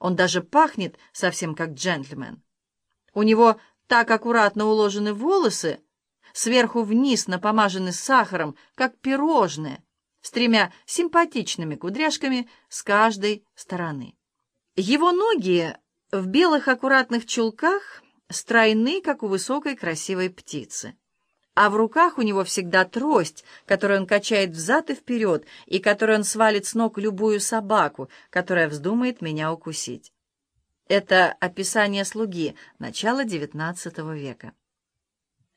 Он даже пахнет совсем как джентльмен. У него так аккуратно уложены волосы, сверху вниз напомажены сахаром, как пирожные, с тремя симпатичными кудряшками с каждой стороны. Его ноги в белых аккуратных чулках стройны, как у высокой красивой птицы. А в руках у него всегда трость, которую он качает взад и вперед, и которую он свалит с ног любую собаку, которая вздумает меня укусить. Это описание слуги начала XIX века.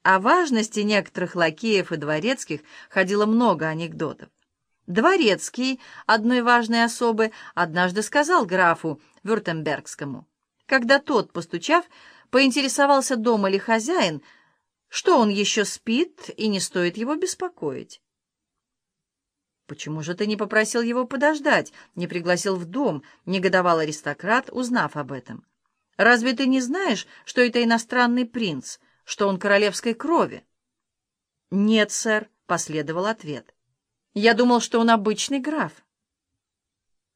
О важности некоторых лакеев и дворецких ходило много анекдотов. Дворецкий, одной важной особы, однажды сказал графу Вюртембергскому, когда тот, постучав, поинтересовался, дома ли хозяин, что он еще спит и не стоит его беспокоить. «Почему же ты не попросил его подождать, не пригласил в дом?» — негодовал аристократ, узнав об этом. «Разве ты не знаешь, что это иностранный принц, что он королевской крови?» «Нет, сэр», — последовал ответ. «Я думал, что он обычный граф».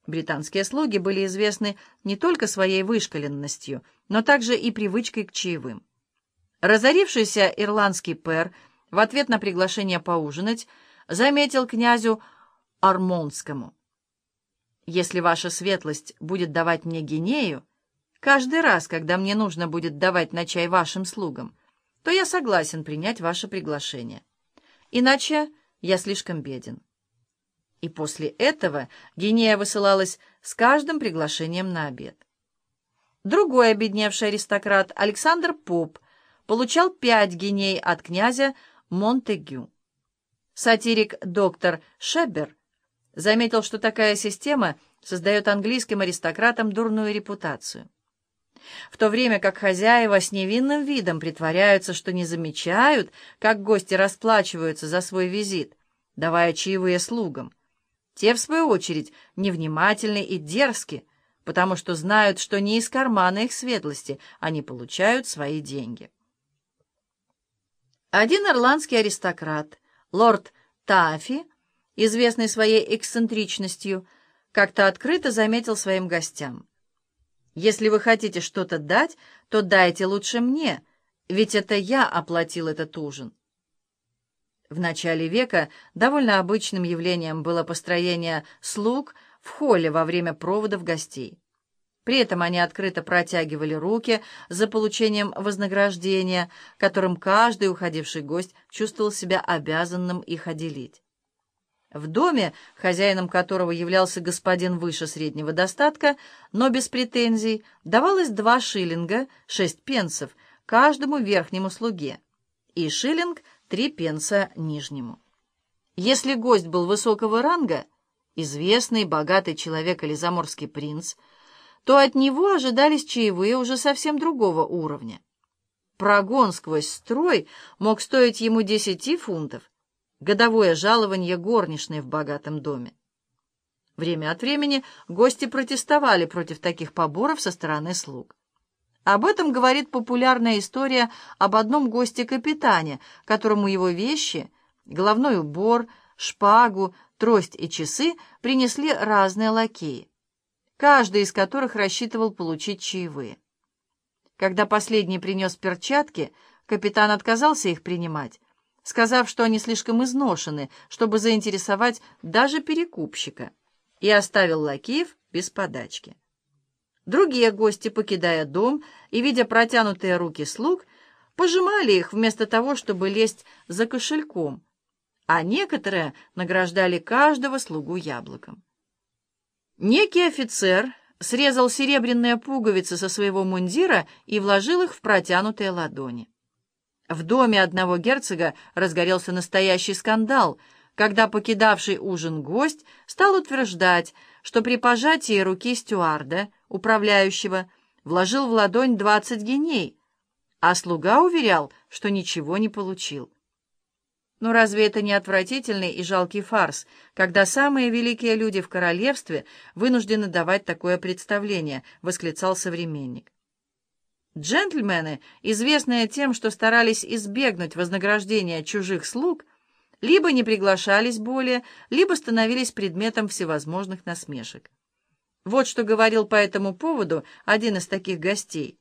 Британские слуги были известны не только своей вышкаленностью, но также и привычкой к чаевым. Разорившийся ирландский пэр в ответ на приглашение поужинать заметил князю Армонскому. «Если ваша светлость будет давать мне гинею, каждый раз, когда мне нужно будет давать на чай вашим слугам, то я согласен принять ваше приглашение. Иначе я слишком беден». И после этого гинея высылалась с каждым приглашением на обед. Другой обедневший аристократ, Александр Поп, получал пять гиней от князя Монтегю. Сатирик доктор Шебер заметил, что такая система создает английским аристократам дурную репутацию. В то время как хозяева с невинным видом притворяются, что не замечают, как гости расплачиваются за свой визит, давая чаевые слугам. Те, в свою очередь, невнимательны и дерзки, потому что знают, что не из кармана их светлости они получают свои деньги. Один ирландский аристократ, лорд Тафи, известный своей эксцентричностью, как-то открыто заметил своим гостям. «Если вы хотите что-то дать, то дайте лучше мне, ведь это я оплатил этот ужин». В начале века довольно обычным явлением было построение слуг в холле во время проводов гостей. При этом они открыто протягивали руки за получением вознаграждения, которым каждый уходивший гость чувствовал себя обязанным их отделить. В доме, хозяином которого являлся господин выше среднего достатка, но без претензий, давалось два шиллинга, шесть пенсов, каждому верхнему слуге, и шиллинг три пенса нижнему. Если гость был высокого ранга, известный, богатый человек или заморский принц, то от него ожидались чаевые уже совсем другого уровня. Прогон сквозь строй мог стоить ему десяти фунтов, годовое жалование горничной в богатом доме. Время от времени гости протестовали против таких поборов со стороны слуг. Об этом говорит популярная история об одном госте-капитане, которому его вещи, головной убор, шпагу, трость и часы принесли разные лакеи, каждый из которых рассчитывал получить чаевые. Когда последний принес перчатки, капитан отказался их принимать, сказав, что они слишком изношены, чтобы заинтересовать даже перекупщика, и оставил лакеев без подачки. Другие гости, покидая дом и видя протянутые руки слуг, пожимали их вместо того, чтобы лезть за кошельком, а некоторые награждали каждого слугу яблоком. Некий офицер срезал серебряные пуговицы со своего мундира и вложил их в протянутые ладони. В доме одного герцога разгорелся настоящий скандал, когда покидавший ужин гость стал утверждать, что при пожатии руки стюарда, управляющего, вложил в ладонь двадцать геней, а слуга уверял, что ничего не получил. Но разве это не отвратительный и жалкий фарс, когда самые великие люди в королевстве вынуждены давать такое представление, восклицал современник. Джентльмены, известные тем, что старались избегнуть вознаграждения чужих слуг, либо не приглашались более, либо становились предметом всевозможных насмешек. Вот что говорил по этому поводу один из таких гостей.